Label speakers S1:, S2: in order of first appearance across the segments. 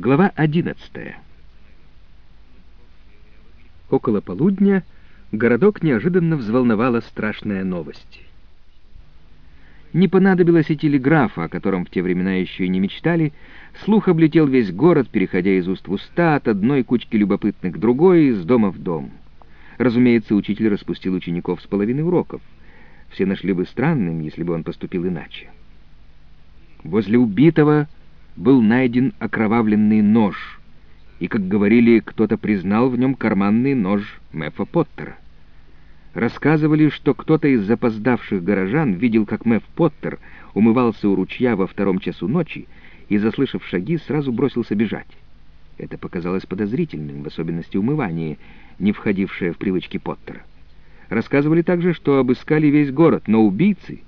S1: Глава одиннадцатая. Около полудня городок неожиданно взволновала страшная новость. Не понадобилось и телеграфа, о котором в те времена еще и не мечтали. Слух облетел весь город, переходя из уст в уста, от одной кучки любопытных к другой, из дома в дом. Разумеется, учитель распустил учеников с половины уроков. Все нашли бы странным, если бы он поступил иначе. Возле убитого был найден окровавленный нож, и, как говорили, кто-то признал в нем карманный нож Мэфа Поттера. Рассказывали, что кто-то из запоздавших горожан видел, как Мэф Поттер умывался у ручья во втором часу ночи и, заслышав шаги, сразу бросился бежать. Это показалось подозрительным, в особенности умывание, не входившее в привычки Поттера. Рассказывали также, что обыскали весь город, но убийцы,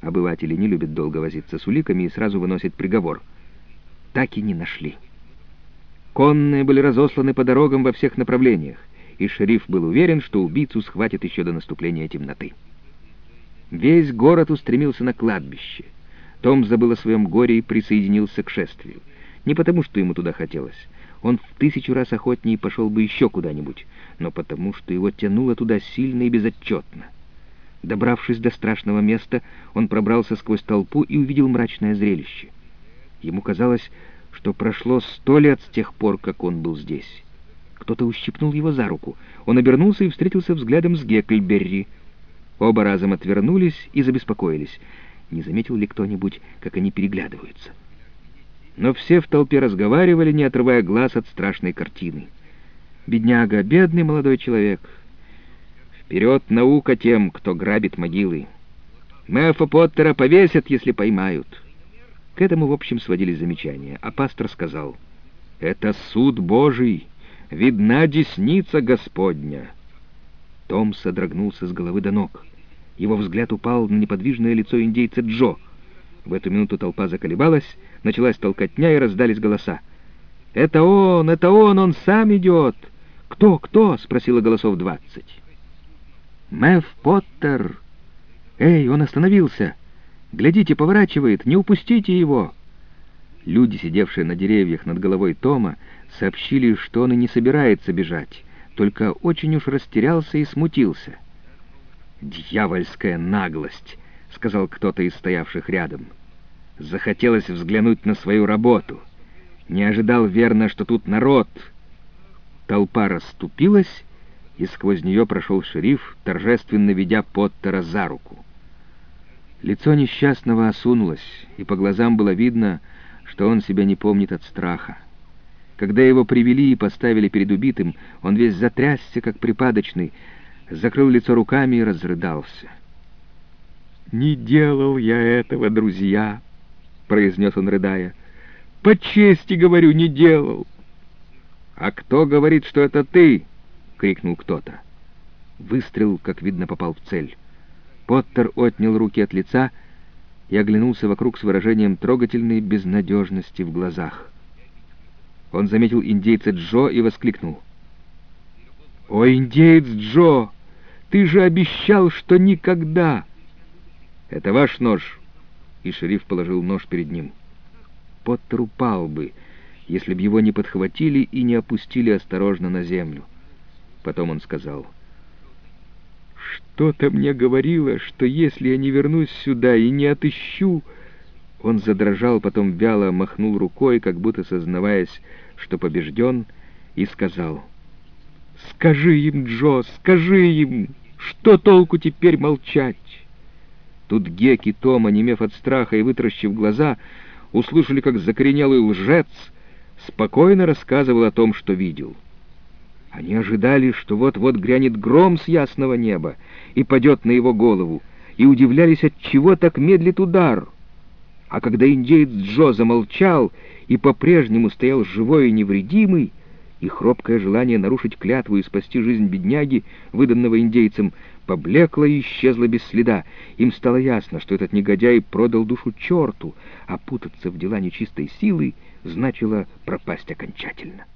S1: обыватели не любят долго возиться с уликами и сразу выносят приговор, так и не нашли. Конные были разосланы по дорогам во всех направлениях и шериф был уверен, что убийцу схватят еще до наступления темноты. Весь город устремился на кладбище. Том забыл о своем горе и присоединился к шествию. Не потому, что ему туда хотелось. Он в тысячу раз охотнее пошел бы еще куда-нибудь, но потому, что его тянуло туда сильно и безотчетно. Добравшись до страшного места, он пробрался сквозь толпу и увидел мрачное зрелище. Ему казалось, что прошло сто лет с тех пор, как он был здесь. Кто-то ущипнул его за руку. Он обернулся и встретился взглядом с Гекльберри. Оба разом отвернулись и забеспокоились. Не заметил ли кто-нибудь, как они переглядываются? Но все в толпе разговаривали, не отрывая глаз от страшной картины. Бедняга, бедный молодой человек. Вперед наука тем, кто грабит могилы. Мэфа Поттера повесят, если поймают. К этому, в общем, сводились замечания, а пастор сказал, «Это суд Божий» видна десница Господня!» Том содрогнулся с головы до ног. Его взгляд упал на неподвижное лицо индейца Джо. В эту минуту толпа заколебалась, началась толкотня и раздались голоса. «Это он! Это он! Он сам идет!» «Кто? Кто?» — спросила голосов двадцать. «Мэв Поттер!» «Эй, он остановился! Глядите, поворачивает! Не упустите его!» Люди, сидевшие на деревьях над головой Тома, сообщили, что он и не собирается бежать, только очень уж растерялся и смутился. «Дьявольская наглость!» — сказал кто-то из стоявших рядом. Захотелось взглянуть на свою работу. Не ожидал верно, что тут народ. Толпа расступилась, и сквозь нее прошел шериф, торжественно ведя Поттера за руку. Лицо несчастного осунулось, и по глазам было видно, что он себя не помнит от страха. Когда его привели и поставили перед убитым, он весь затрясся, как припадочный, закрыл лицо руками и разрыдался. «Не делал я этого, друзья», — произнес он, рыдая. «По чести, говорю, не делал». «А кто говорит, что это ты?» — крикнул кто-то. Выстрел, как видно, попал в цель. Поттер отнял руки от лица и оглянулся вокруг с выражением трогательной безнадежности в глазах. Он заметил индейца Джо и воскликнул. «О, индейец Джо, ты же обещал, что никогда!» «Это ваш нож!» И шериф положил нож перед ним. Поттер упал бы, если б его не подхватили и не опустили осторожно на землю. Потом он сказал, «Что-то мне говорило, что если я не вернусь сюда и не отыщу...» Он задрожал, потом вяло махнул рукой, как будто сознаваясь, что побежден, и сказал, «Скажи им, Джо, скажи им, что толку теперь молчать?» Тут Гек и Том, онемев от страха и вытращив глаза, услышали, как закоренелый лжец спокойно рассказывал о том, что видел. Они ожидали, что вот-вот грянет гром с ясного неба и падет на его голову, и удивлялись, от чего так медлит удар — а когда индеец Джо замолчал и по-прежнему стоял живой и невредимый, и хробкое желание нарушить клятву и спасти жизнь бедняги, выданного индейцам, поблекло и исчезло без следа. Им стало ясно, что этот негодяй продал душу черту, а путаться в дела нечистой силы значило пропасть окончательно.